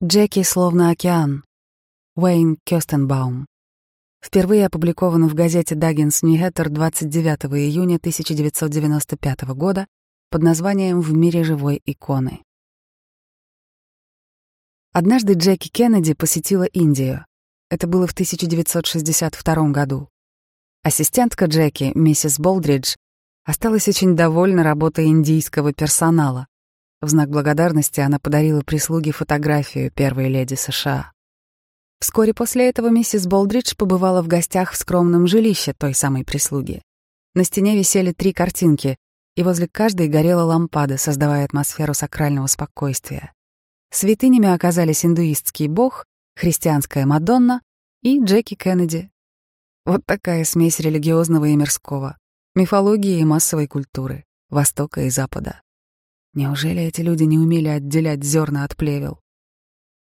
Джеки словно океан. Уэйн Кёстенбаум. Впервые опубликован в газете Даггинс Ньюхэттер 29 июня 1995 года под названием «В мире живой иконы». Однажды Джеки Кеннеди посетила Индию. Это было в 1962 году. Ассистентка Джеки, миссис Болдридж, осталась очень довольна работой индийского персонала. В знак благодарности она подарила прислуге фотографию первой леди США. Вскоре после этого миссис Болдридж побывала в гостях в скромном жилище той самой прислуги. На стене висели три картинки, и возле каждой горела лампада, создавая атмосферу сакрального спокойствия. Святынями оказались индуистский бог, христианская Мадонна и Джеки Кеннеди. Вот такая смесь религиозного и мирского, мифологии и массовой культуры, Востока и Запада. Неужели эти люди не умели отделять зерна от плевел?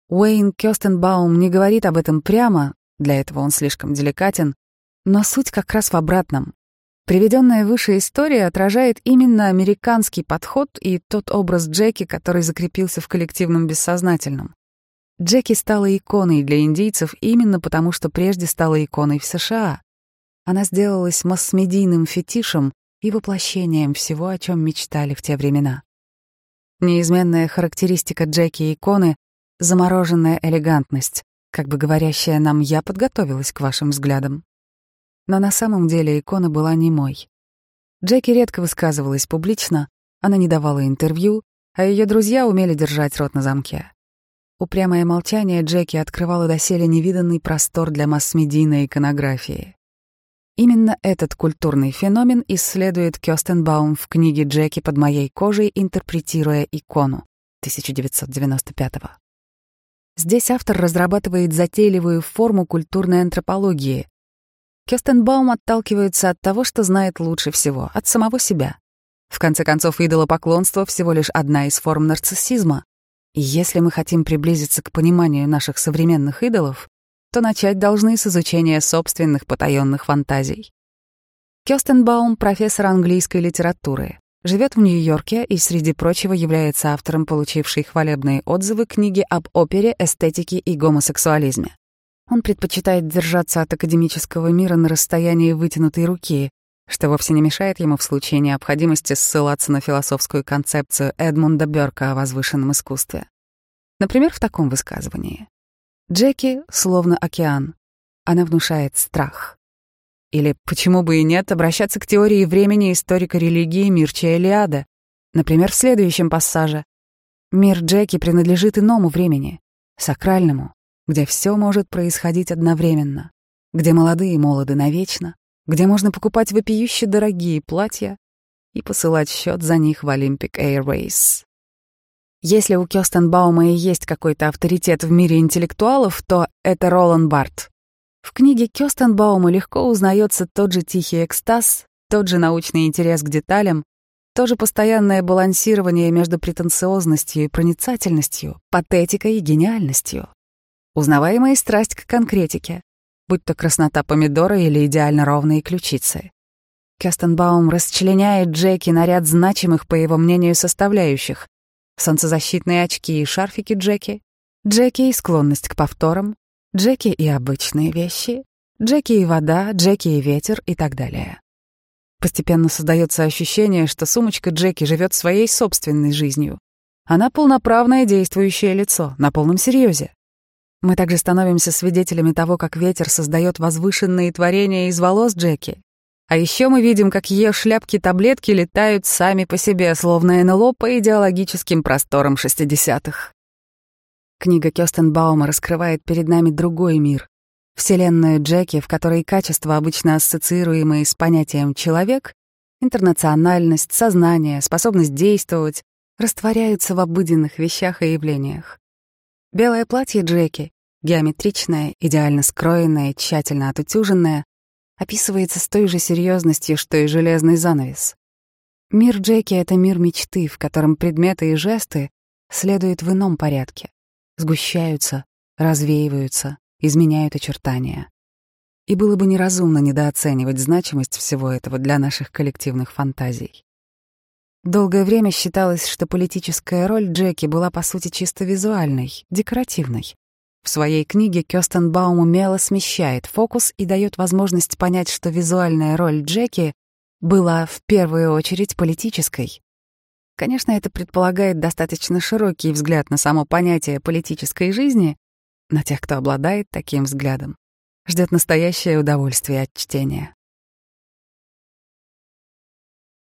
Уэйн Кёстенбаум не говорит об этом прямо, для этого он слишком деликатен, но суть как раз в обратном. Приведенная выше история отражает именно американский подход и тот образ Джеки, который закрепился в коллективном бессознательном. Джеки стала иконой для индейцев именно потому, что прежде стала иконой в США. Она сделалась масс-медийным фетишем и воплощением всего, о чем мечтали в те времена. Неизменная характеристика Джеки иконы — замороженная элегантность, как бы говорящая нам «я подготовилась к вашим взглядам». Но на самом деле икона была не мой. Джеки редко высказывалась публично, она не давала интервью, а ее друзья умели держать рот на замке. Упрямое молчание Джеки открывало доселе невиданный простор для масс-медийной иконографии. Именно этот культурный феномен исследует Кёстенбаум в книге «Джеки под моей кожей, интерпретируя икону» 1995 -го. Здесь автор разрабатывает затейливую форму культурной антропологии, Кёстенбаум отталкивается от того, что знает лучше всего, от самого себя. В конце концов, идолопоклонство — всего лишь одна из форм нарциссизма. И если мы хотим приблизиться к пониманию наших современных идолов, то начать должны с изучения собственных потаенных фантазий. Кёстенбаум — профессор английской литературы, живет в Нью-Йорке и, среди прочего, является автором получившей хвалебные отзывы книги об опере, эстетике и гомосексуализме. Он предпочитает держаться от академического мира на расстоянии вытянутой руки, что вовсе не мешает ему в случае необходимости ссылаться на философскую концепцию Эдмунда Бёрка о возвышенном искусстве. Например, в таком высказывании. «Джеки словно океан. Она внушает страх». Или почему бы и нет обращаться к теории времени историка религии Мирча Элиада, например, в следующем пассаже. Мир Джеки принадлежит иному времени, сакральному, где все может происходить одновременно, где молодые молоды навечно, где можно покупать вопиюще дорогие платья и посылать счет за них в Olympic Airways. Если у Кёстенбаума и есть какой-то авторитет в мире интеллектуалов, то это Ролан Барт. В книге Кёстенбаума легко узнается тот же тихий экстаз, тот же научный интерес к деталям, то же постоянное балансирование между претенциозностью и проницательностью, патетикой и гениальностью. Узнаваемая страсть к конкретике, будь то краснота помидора или идеально ровные ключицы. Кёстенбаум расчленяет Джеки на ряд значимых, по его мнению, составляющих. Солнцезащитные очки и шарфики Джеки, Джеки и склонность к повторам, Джеки и обычные вещи, Джеки и вода, Джеки и ветер и так далее. Постепенно создается ощущение, что сумочка Джеки живет своей собственной жизнью. Она полноправное действующее лицо, на полном серьезе. Мы также становимся свидетелями того, как ветер создает возвышенные творения из волос Джеки. А еще мы видим, как ее шляпки-таблетки летают сами по себе, словно НЛО по идеологическим просторам 60-х. Книга Кёстенбаума раскрывает перед нами другой мир. Вселенную Джеки, в которой качества, обычно ассоциируемые с понятием «человек», интернациональность, сознание, способность действовать, растворяются в обыденных вещах и явлениях. Белое платье Джеки, геометричное, идеально скроенное, тщательно отутюженное, описывается с той же серьезностью, что и железный занавес. Мир Джеки — это мир мечты, в котором предметы и жесты следуют в ином порядке, сгущаются, развеиваются, изменяют очертания. И было бы неразумно недооценивать значимость всего этого для наших коллективных фантазий. Долгое время считалось, что политическая роль Джеки была по сути чисто визуальной, декоративной. В своей книге Кёстен Баум умело смещает фокус и дает возможность понять, что визуальная роль Джеки была в первую очередь политической. Конечно, это предполагает достаточно широкий взгляд на само понятие политической жизни, но тех, кто обладает таким взглядом, ждет настоящее удовольствие от чтения.